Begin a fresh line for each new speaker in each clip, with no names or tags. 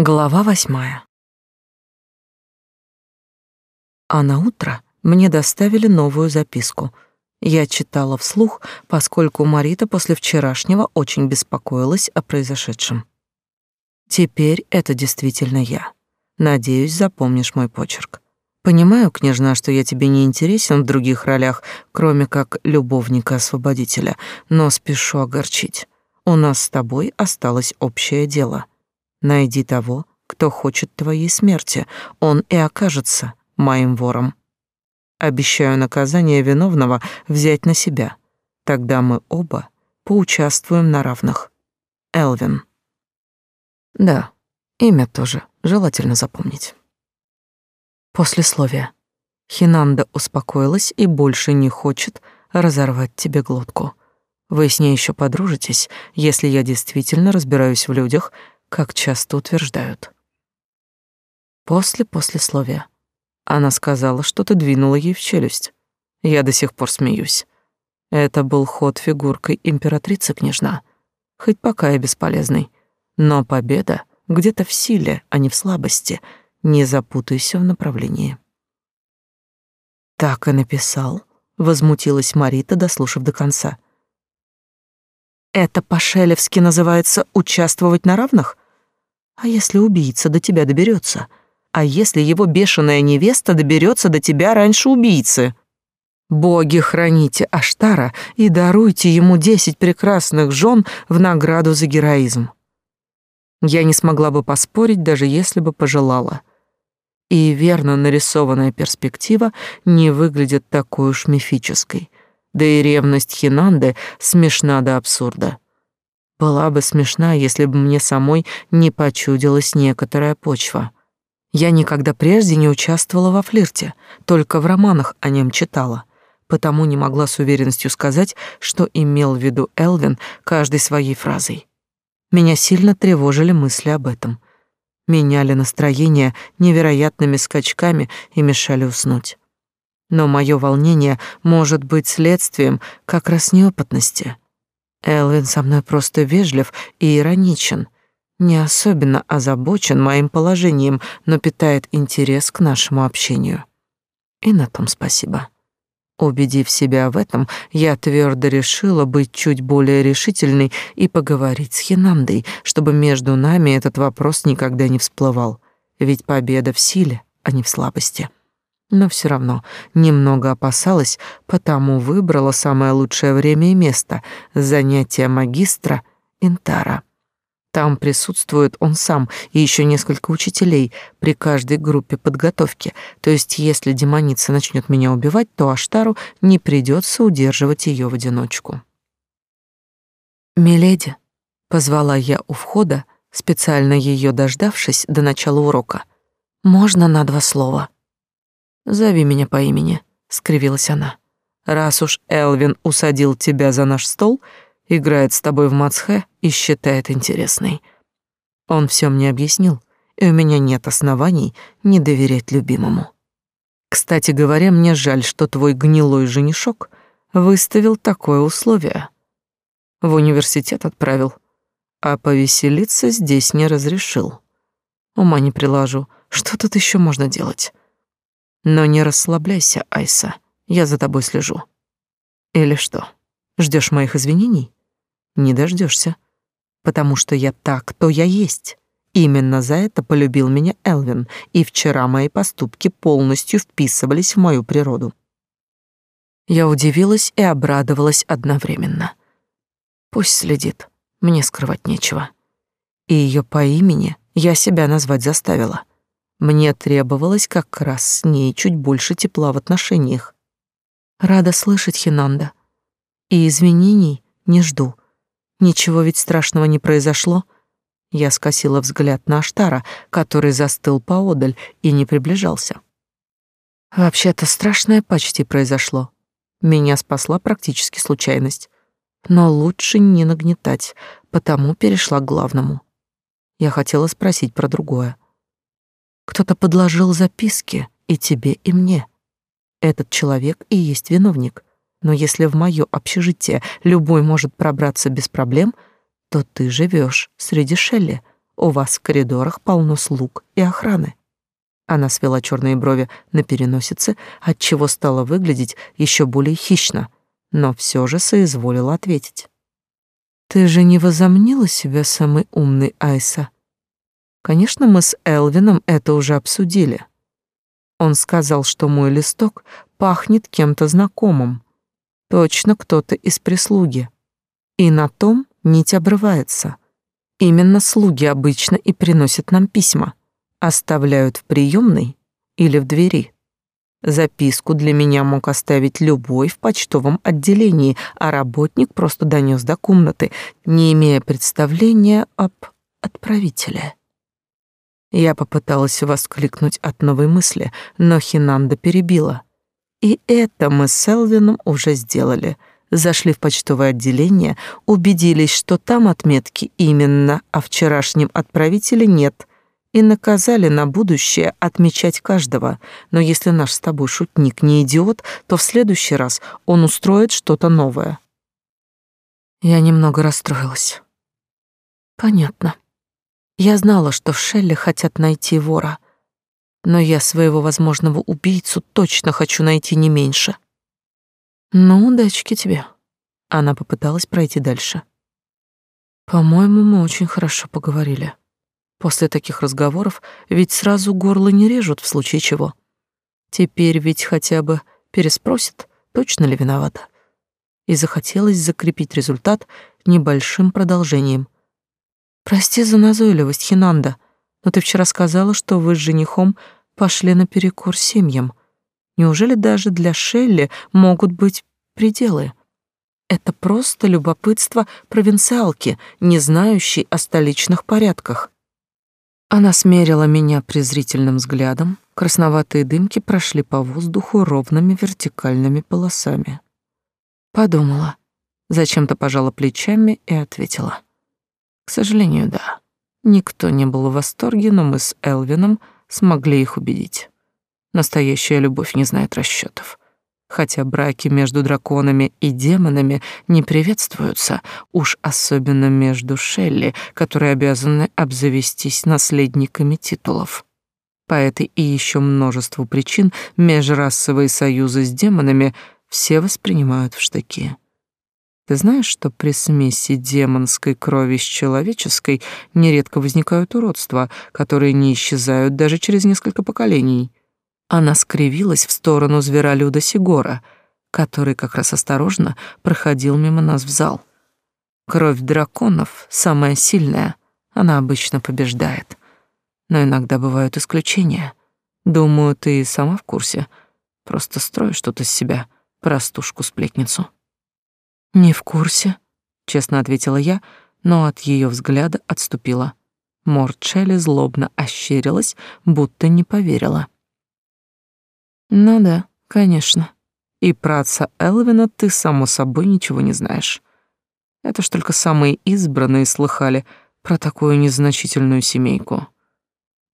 Глава восьмая. А на утро мне доставили новую записку. Я читала вслух, поскольку Марита после вчерашнего очень беспокоилась о произошедшем. Теперь это действительно я. Надеюсь, запомнишь мой почерк. Понимаю, княжна, что я тебе не интересен в других ролях, кроме как любовника-освободителя, но спешу огорчить. У нас с тобой осталось общее дело — Найди того, кто хочет твоей смерти, он и окажется моим вором. Обещаю наказание виновного взять на себя. Тогда мы оба поучаствуем на равных. Элвин. Да, имя тоже желательно запомнить. Послесловие. Хинанда успокоилась и больше не хочет разорвать тебе глотку. Вы с ней еще подружитесь, если я действительно разбираюсь в людях, как часто утверждают. После послесловия. Она сказала, что ты двинула ей в челюсть. Я до сих пор смеюсь. Это был ход фигуркой императрицы княжна. Хоть пока и бесполезный. Но победа где-то в силе, а не в слабости. Не запутайся в направлении. Так и написал, возмутилась Марита, дослушав до конца. Это по-шелевски называется участвовать на равных? А если убийца до тебя доберется? А если его бешеная невеста доберется до тебя раньше убийцы? Боги, храните Аштара и даруйте ему десять прекрасных жен в награду за героизм. Я не смогла бы поспорить, даже если бы пожелала. И верно нарисованная перспектива не выглядит такой уж мифической. Да и ревность Хинанды смешна до абсурда. Была бы смешна, если бы мне самой не почудилась некоторая почва. Я никогда прежде не участвовала во флирте, только в романах о нем читала, потому не могла с уверенностью сказать, что имел в виду Элвин каждой своей фразой. Меня сильно тревожили мысли об этом. Меняли настроение невероятными скачками и мешали уснуть. Но мое волнение может быть следствием как раз неопытности — Элвин со мной просто вежлив и ироничен, не особенно озабочен моим положением, но питает интерес к нашему общению. И на том спасибо. Убедив себя в этом, я твердо решила быть чуть более решительной и поговорить с Хинандой, чтобы между нами этот вопрос никогда не всплывал. Ведь победа в силе, а не в слабости но все равно немного опасалась, потому выбрала самое лучшее время и место — занятие магистра Интара. Там присутствует он сам и еще несколько учителей при каждой группе подготовки, то есть если демоница начнет меня убивать, то Аштару не придется удерживать ее в одиночку. «Миледи», — позвала я у входа, специально ее дождавшись до начала урока, — «можно на два слова?» «Зови меня по имени», — скривилась она. «Раз уж Элвин усадил тебя за наш стол, играет с тобой в мацхе и считает интересной. Он все мне объяснил, и у меня нет оснований не доверять любимому. Кстати говоря, мне жаль, что твой гнилой женишок выставил такое условие. В университет отправил, а повеселиться здесь не разрешил. Ума не приложу, что тут еще можно делать?» Но не расслабляйся, Айса, я за тобой слежу. Или что, ждешь моих извинений? Не дождешься, потому что я так, кто я есть. Именно за это полюбил меня Элвин, и вчера мои поступки полностью вписывались в мою природу. Я удивилась и обрадовалась одновременно. Пусть следит, мне скрывать нечего. И ее по имени я себя назвать заставила. Мне требовалось как раз с ней чуть больше тепла в отношениях. Рада слышать, Хинанда. И извинений не жду. Ничего ведь страшного не произошло. Я скосила взгляд на Аштара, который застыл поодаль и не приближался. Вообще-то страшное почти произошло. Меня спасла практически случайность. Но лучше не нагнетать, потому перешла к главному. Я хотела спросить про другое. Кто-то подложил записки и тебе, и мне. Этот человек и есть виновник. Но если в моё общежитие любой может пробраться без проблем, то ты живешь среди Шелли. у вас в коридорах полно слуг и охраны. Она свела черные брови на переносице, отчего стала выглядеть еще более хищно, но все же соизволила ответить. «Ты же не возомнила себя самой умной, Айса?» «Конечно, мы с Элвином это уже обсудили. Он сказал, что мой листок пахнет кем-то знакомым. Точно кто-то из прислуги. И на том нить обрывается. Именно слуги обычно и приносят нам письма. Оставляют в приемной или в двери. Записку для меня мог оставить любой в почтовом отделении, а работник просто донес до комнаты, не имея представления об отправителе. Я попыталась воскликнуть от новой мысли, но Хинанда перебила. И это мы с Элвином уже сделали. Зашли в почтовое отделение, убедились, что там отметки именно, а вчерашнем отправителе нет, и наказали на будущее отмечать каждого. Но если наш с тобой шутник не идиот, то в следующий раз он устроит что-то новое. Я немного расстроилась. Понятно. Я знала, что в Шелле хотят найти вора, но я своего возможного убийцу точно хочу найти не меньше. Ну, удачки тебе. Она попыталась пройти дальше. По-моему, мы очень хорошо поговорили. После таких разговоров ведь сразу горло не режут в случае чего. Теперь ведь хотя бы переспросят, точно ли виновата. И захотелось закрепить результат небольшим продолжением. Прости за назойливость, Хинанда, но ты вчера сказала, что вы с женихом пошли наперекор семьям. Неужели даже для Шелли могут быть пределы? Это просто любопытство провинциалки, не знающей о столичных порядках. Она смерила меня презрительным взглядом. Красноватые дымки прошли по воздуху ровными вертикальными полосами. Подумала, зачем-то пожала плечами и ответила. К сожалению, да. Никто не был в восторге, но мы с Элвином смогли их убедить. Настоящая любовь не знает расчетов. Хотя браки между драконами и демонами не приветствуются, уж особенно между Шелли, которые обязаны обзавестись наследниками титулов. По этой и еще множеству причин межрасовые союзы с демонами все воспринимают в штыки. Ты знаешь, что при смеси демонской крови с человеческой нередко возникают уродства, которые не исчезают даже через несколько поколений? Она скривилась в сторону зверолюда Сигора, который как раз осторожно проходил мимо нас в зал. Кровь драконов самая сильная, она обычно побеждает. Но иногда бывают исключения. Думаю, ты сама в курсе. Просто строишь что-то из себя, простушку-сплетницу. Не в курсе, честно ответила я, но от ее взгляда отступила. Морчелли злобно ощерилась, будто не поверила. Ну да, конечно. И про отца Элвина ты, само собой, ничего не знаешь. Это ж только самые избранные слыхали про такую незначительную семейку.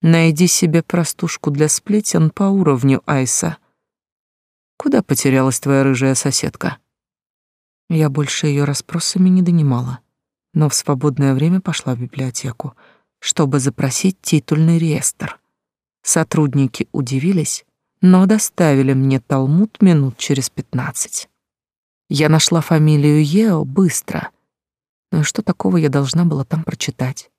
Найди себе простушку для сплетен по уровню Айса. Куда потерялась твоя рыжая соседка? Я больше ее расспросами не донимала, но в свободное время пошла в библиотеку, чтобы запросить титульный реестр. Сотрудники удивились, но доставили мне Талмуд минут через пятнадцать. Я нашла фамилию Ео быстро. И что такого я должна была там прочитать?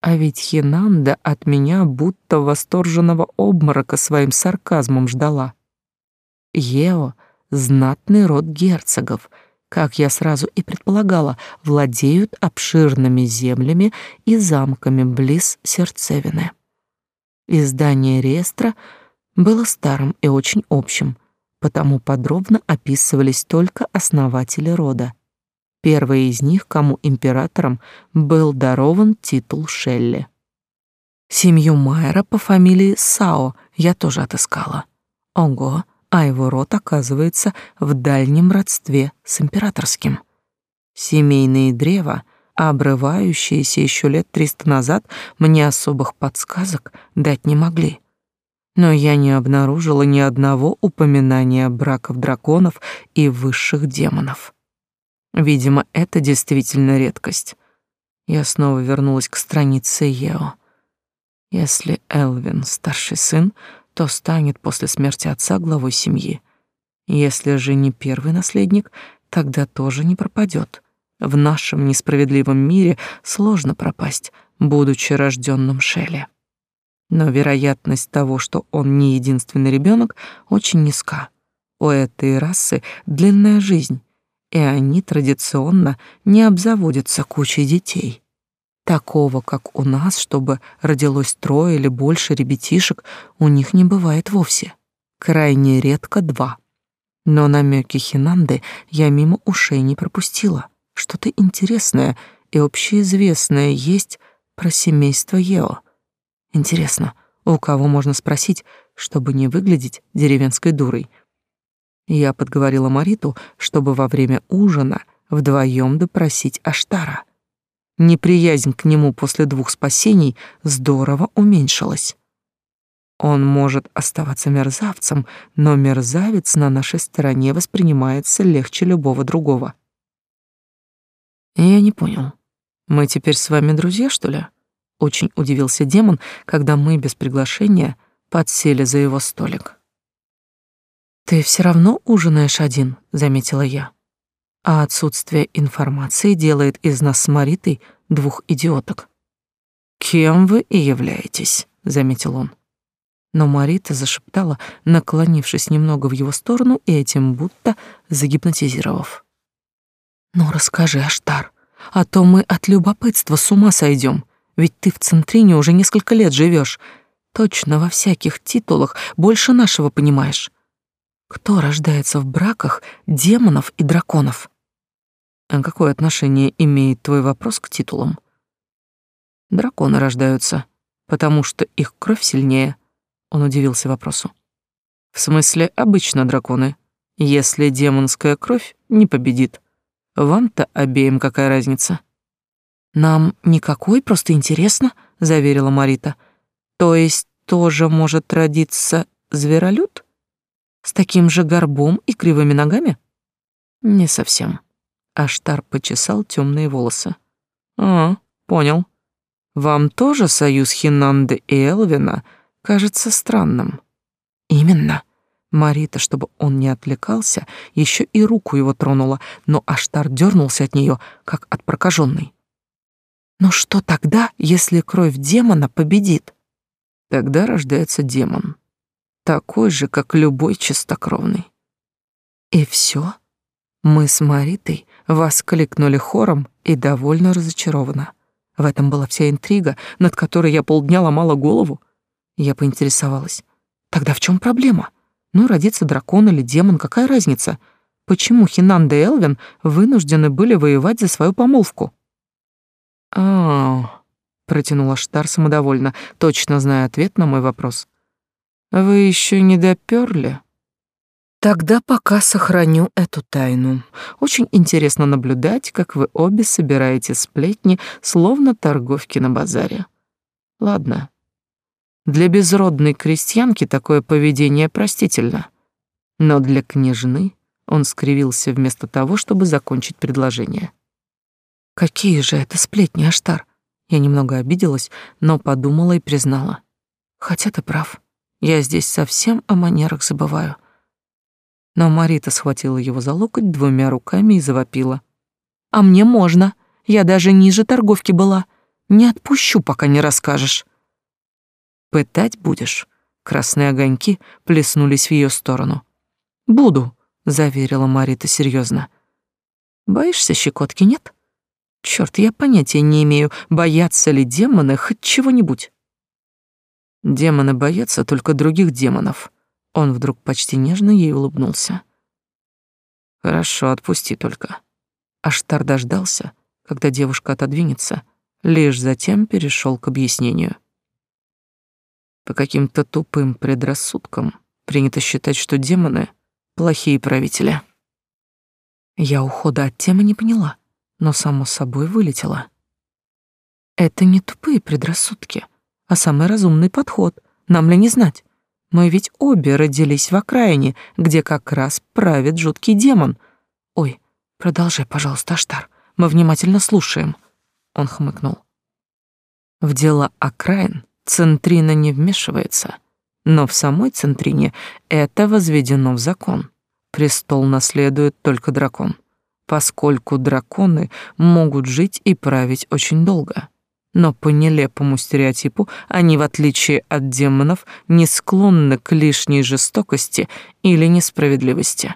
А ведь Хинанда от меня будто восторженного обморока своим сарказмом ждала. Ео — знатный род герцогов, как я сразу и предполагала, владеют обширными землями и замками близ Сердцевины. Издание реестра — было старым и очень общим, потому подробно описывались только основатели рода. Первый из них, кому императором был дарован титул Шелли. Семью Майера по фамилии Сао я тоже отыскала. Ого, а его род оказывается в дальнем родстве с императорским. Семейные древа, обрывающиеся еще лет триста назад, мне особых подсказок дать не могли но я не обнаружила ни одного упоминания браков драконов и высших демонов. Видимо, это действительно редкость. Я снова вернулась к странице Ео. Если Элвин старший сын, то станет после смерти отца главой семьи. Если же не первый наследник, тогда тоже не пропадет. В нашем несправедливом мире сложно пропасть, будучи рожденным Шелли. Но вероятность того, что он не единственный ребенок, очень низка. У этой расы длинная жизнь, и они традиционно не обзаводятся кучей детей. Такого, как у нас, чтобы родилось трое или больше ребятишек, у них не бывает вовсе. Крайне редко два. Но намеки Хинанды я мимо ушей не пропустила. Что-то интересное и общеизвестное есть про семейство Ео. Интересно, у кого можно спросить, чтобы не выглядеть деревенской дурой? Я подговорила Мариту, чтобы во время ужина вдвоем допросить Аштара. Неприязнь к нему после двух спасений здорово уменьшилась. Он может оставаться мерзавцем, но мерзавец на нашей стороне воспринимается легче любого другого. Я не понял. Мы теперь с вами друзья, что ли? Очень удивился демон, когда мы без приглашения подсели за его столик. Ты все равно ужинаешь один, заметила я. А отсутствие информации делает из нас с Маритой двух идиоток. Кем вы и являетесь, заметил он. Но Марита зашептала, наклонившись немного в его сторону и этим будто загипнотизировав. «Ну, расскажи, Аштар, а то мы от любопытства с ума сойдем, ведь ты в Центрине уже несколько лет живешь, точно во всяких титулах больше нашего понимаешь. Кто рождается в браках демонов и драконов? А какое отношение имеет твой вопрос к титулам? Драконы рождаются, потому что их кровь сильнее. Он удивился вопросу. В смысле, обычно драконы. Если демонская кровь не победит, вам-то обеим какая разница? Нам никакой, просто интересно, заверила Марита. То есть тоже может родиться зверолюд? С таким же горбом и кривыми ногами? Не совсем. Аштар почесал темные волосы. А, понял. Вам тоже союз Хинанды и Элвина кажется странным. Именно. Марита, чтобы он не отвлекался, еще и руку его тронула, но Аштар дернулся от нее, как от прокаженной. Но что тогда, если кровь демона победит? Тогда рождается демон такой же, как любой чистокровный. И все? Мы с Маритой воскликнули хором и довольно разочарованно. В этом была вся интрига, над которой я полдня ломала голову. Я поинтересовалась. Тогда в чем проблема? Ну, родится дракон или демон, какая разница? Почему Хинанда и Элвин вынуждены были воевать за свою помолвку? а, протянула Штар самодовольно, точно зная ответ на мой вопрос. Вы еще не доперли? Тогда пока сохраню эту тайну. Очень интересно наблюдать, как вы обе собираете сплетни, словно торговки на базаре. Ладно. Для безродной крестьянки такое поведение простительно. Но для княжны он скривился вместо того, чтобы закончить предложение. Какие же это сплетни, Аштар? Я немного обиделась, но подумала и признала. Хотя ты прав. Я здесь совсем о манерах забываю. Но Марита схватила его за локоть двумя руками и завопила. «А мне можно. Я даже ниже торговки была. Не отпущу, пока не расскажешь». «Пытать будешь?» Красные огоньки плеснулись в ее сторону. «Буду», — заверила Марита серьезно. «Боишься щекотки, нет?» Черт, я понятия не имею, боятся ли демоны хоть чего-нибудь. Демоны боятся только других демонов. Он вдруг почти нежно ей улыбнулся. Хорошо, отпусти только. Аштар дождался, когда девушка отодвинется, лишь затем перешел к объяснению. По каким-то тупым предрассудкам принято считать, что демоны — плохие правители. Я ухода от темы не поняла, но само собой вылетела. Это не тупые предрассудки — а самый разумный подход. Нам ли не знать? Мы ведь обе родились в окраине, где как раз правит жуткий демон. Ой, продолжай, пожалуйста, Аштар. Мы внимательно слушаем. Он хмыкнул. В дела окраин Центрина не вмешивается, но в самой Центрине это возведено в закон. Престол наследует только дракон, поскольку драконы могут жить и править очень долго. Но по нелепому стереотипу они, в отличие от демонов, не склонны к лишней жестокости или несправедливости.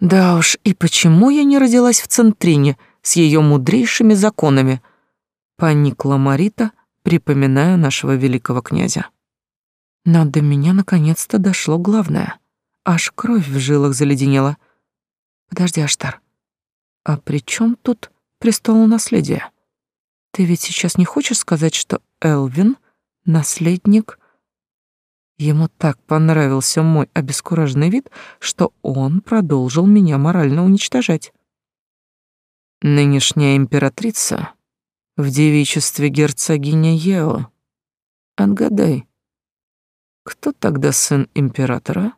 Да уж, и почему я не родилась в Центрине с ее мудрейшими законами? Поникла Марита, припоминая нашего великого князя. Но до меня наконец-то дошло главное. Аж кровь в жилах заледенела. Подожди, Аштар. А при чем тут престол наследия? Ты ведь сейчас не хочешь сказать, что Элвин — наследник... Ему так понравился мой обескураженный вид, что он продолжил меня морально уничтожать. Нынешняя императрица в девичестве герцогиня Ео. Отгадай, кто тогда сын императора?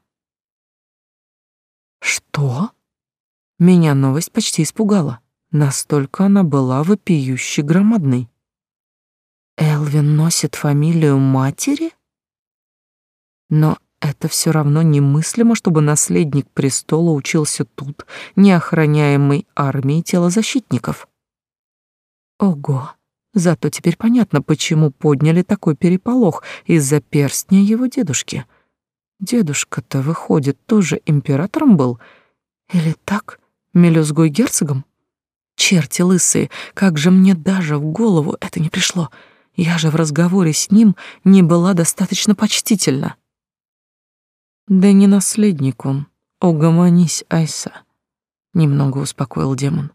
Что? Меня новость почти испугала. Настолько она была вопиюще громадной. Элвин носит фамилию матери? Но это все равно немыслимо, чтобы наследник престола учился тут, неохраняемой армией телозащитников. Ого! Зато теперь понятно, почему подняли такой переполох из-за перстня его дедушки. Дедушка-то, выходит, тоже императором был? Или так, мелюзгой герцогом? Черти лысые, как же мне даже в голову это не пришло. Я же в разговоре с ним не была достаточно почтительна. Да не наследник он. Угомонись, Айса. Немного успокоил демон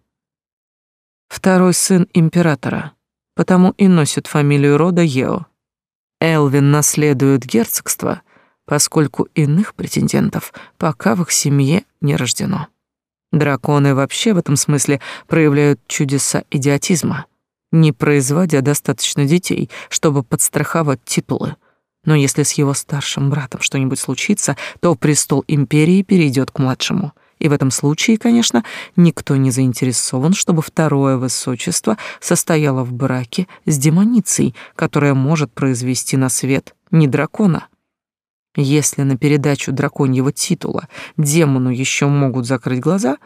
второй сын императора, потому и носит фамилию рода Ео. Элвин наследует герцогство, поскольку иных претендентов пока в их семье не рождено. Драконы вообще в этом смысле проявляют чудеса идиотизма, не производя достаточно детей, чтобы подстраховать титулы. Но если с его старшим братом что-нибудь случится, то престол империи перейдет к младшему — и в этом случае, конечно, никто не заинтересован, чтобы второе высочество состояло в браке с демоницей, которая может произвести на свет не дракона. Если на передачу драконьего титула демону еще могут закрыть глаза,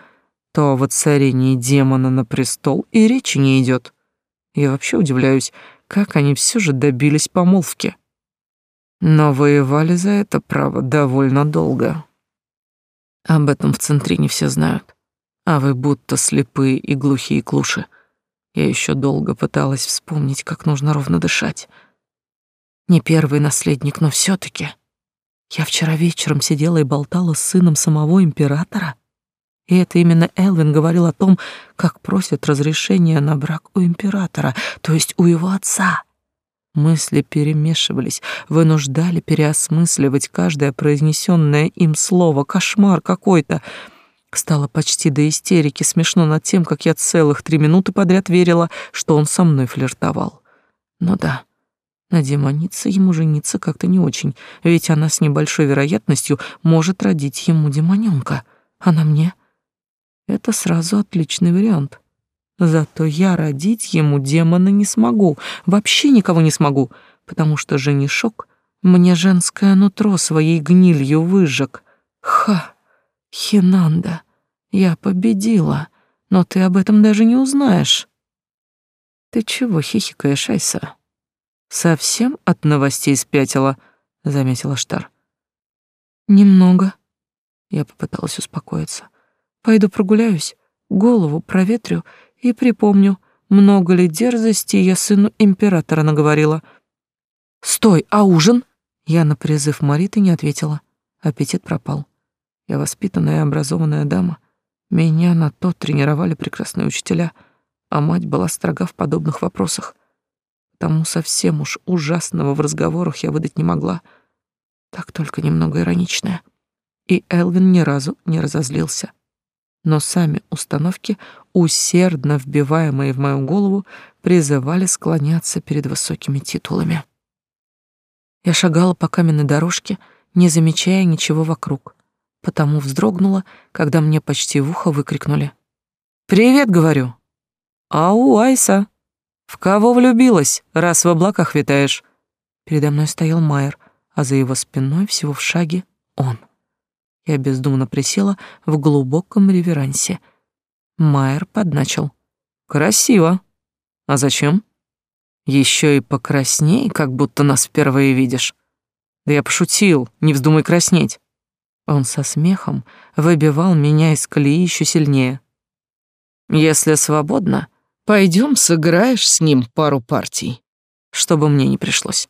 то о воцарении демона на престол и речи не идет. Я вообще удивляюсь, как они все же добились помолвки. Но воевали за это право довольно долго. Об этом в центре не все знают. А вы будто слепые и глухие клуши. Я еще долго пыталась вспомнить, как нужно ровно дышать. Не первый наследник, но все таки Я вчера вечером сидела и болтала с сыном самого императора. И это именно Элвин говорил о том, как просит разрешения на брак у императора, то есть у его отца. Мысли перемешивались, вынуждали переосмысливать каждое произнесенное им слово. Кошмар какой-то. Стало почти до истерики смешно над тем, как я целых три минуты подряд верила, что он со мной флиртовал. Ну да, на демонице ему жениться как-то не очень, ведь она с небольшой вероятностью может родить ему демонёнка. А на мне? Это сразу отличный вариант. Зато я родить ему демона не смогу, вообще никого не смогу, потому что женишок мне женское нутро своей гнилью выжег. Ха, Хинанда, я победила, но ты об этом даже не узнаешь. Ты чего хихикаешь, Айса? Совсем от новостей спятила, заметила Штар. Немного. Я попыталась успокоиться. Пойду прогуляюсь, голову проветрю и припомню, много ли дерзости я сыну императора наговорила. «Стой, а ужин?» Я на призыв Мариты не ответила. Аппетит пропал. Я воспитанная и образованная дама. Меня на то тренировали прекрасные учителя, а мать была строга в подобных вопросах. Тому совсем уж ужасного в разговорах я выдать не могла. Так только немного ироничная. И Элвин ни разу не разозлился но сами установки, усердно вбиваемые в мою голову, призывали склоняться перед высокими титулами. Я шагала по каменной дорожке, не замечая ничего вокруг, потому вздрогнула, когда мне почти в ухо выкрикнули. «Привет!» — говорю. «Ау, Айса! В кого влюбилась, раз в облаках витаешь? Передо мной стоял Майер, а за его спиной всего в шаге он. Я бездумно присела в глубоком реверансе. Майер подначил. «Красиво. А зачем? Еще и покрасней, как будто нас впервые видишь. Да я пошутил, не вздумай краснеть». Он со смехом выбивал меня из колеи еще сильнее. «Если свободно, пойдем сыграешь с ним пару партий, чтобы мне не пришлось.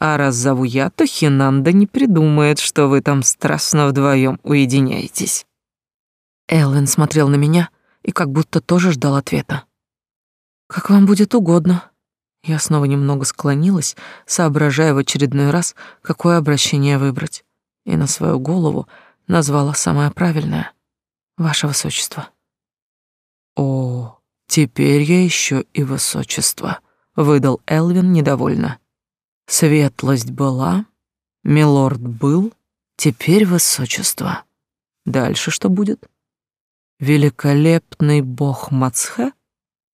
А раз зову я, то Хинанда не придумает, что вы там страстно вдвоем уединяетесь». Элвин смотрел на меня и как будто тоже ждал ответа. «Как вам будет угодно». Я снова немного склонилась, соображая в очередной раз, какое обращение выбрать и на свою голову назвала самое правильное — «Ваше Высочество». «О, теперь я еще и Высочество», — выдал Элвин недовольно. «Светлость была, милорд был, теперь Высочество. Дальше что будет? Великолепный бог Мацхе?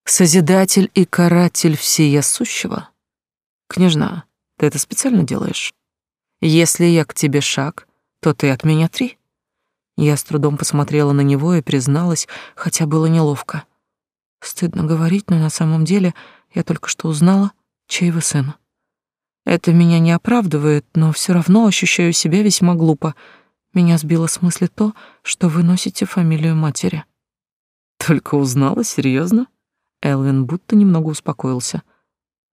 Созидатель и каратель всея сущего? Княжна, ты это специально делаешь?» Если я к тебе шаг, то ты от меня три. Я с трудом посмотрела на него и призналась, хотя было неловко. Стыдно говорить, но на самом деле я только что узнала, чей вы сын. Это меня не оправдывает, но все равно ощущаю себя весьма глупо. Меня сбило с мысли то, что вы носите фамилию матери. Только узнала, серьезно? Элвин будто немного успокоился.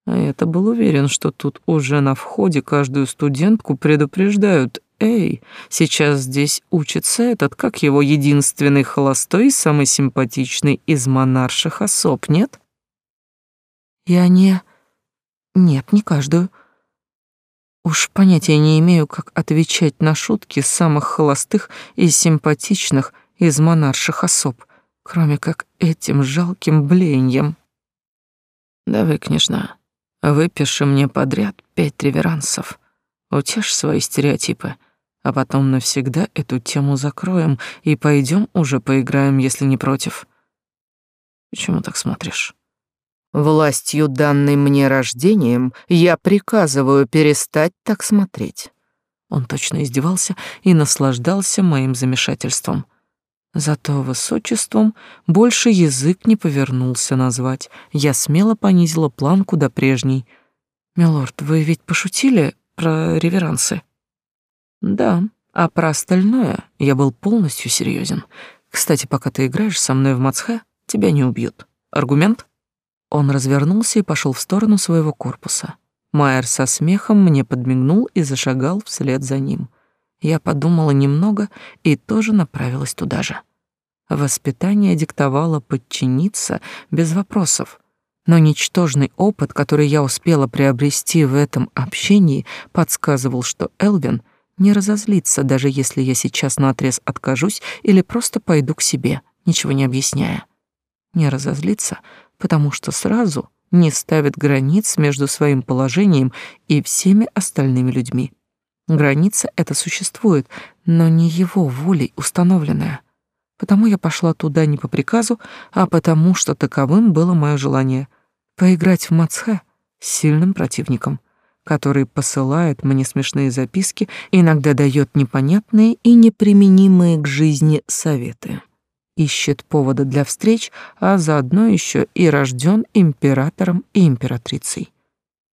А я-то был уверен, что тут уже на входе каждую студентку предупреждают. «Эй, сейчас здесь учится этот, как его, единственный холостой и самый симпатичный из монарших особ, нет?» «Я не... Нет, не каждую. Уж понятия не имею, как отвечать на шутки самых холостых и симпатичных из монарших особ, кроме как этим жалким блеянием». «Давай, княжна, Выпиши мне подряд пять реверансов. Утешь свои стереотипы, а потом навсегда эту тему закроем и пойдем уже поиграем, если не против. Почему так смотришь? Властью, данной мне рождением, я приказываю перестать так смотреть. Он точно издевался и наслаждался моим замешательством. Зато высочеством больше язык не повернулся назвать. Я смело понизила планку до прежней. «Милорд, вы ведь пошутили про реверансы?» «Да, а про остальное я был полностью серьезен. Кстати, пока ты играешь со мной в Мацхе, тебя не убьют. Аргумент?» Он развернулся и пошел в сторону своего корпуса. Майер со смехом мне подмигнул и зашагал вслед за ним. Я подумала немного и тоже направилась туда же. Воспитание диктовало подчиниться без вопросов, но ничтожный опыт, который я успела приобрести в этом общении, подсказывал, что Элвин не разозлится, даже если я сейчас наотрез откажусь или просто пойду к себе, ничего не объясняя. Не разозлится, потому что сразу не ставит границ между своим положением и всеми остальными людьми. Граница эта существует, но не его волей установленная. Потому я пошла туда не по приказу, а потому что таковым было мое желание — поиграть в Мацхе с сильным противником, который посылает мне смешные записки, иногда дает непонятные и неприменимые к жизни советы. Ищет повода для встреч, а заодно еще и рожден императором и императрицей.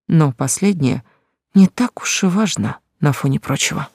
Но последнее не так уж и важно — на фоне прочего.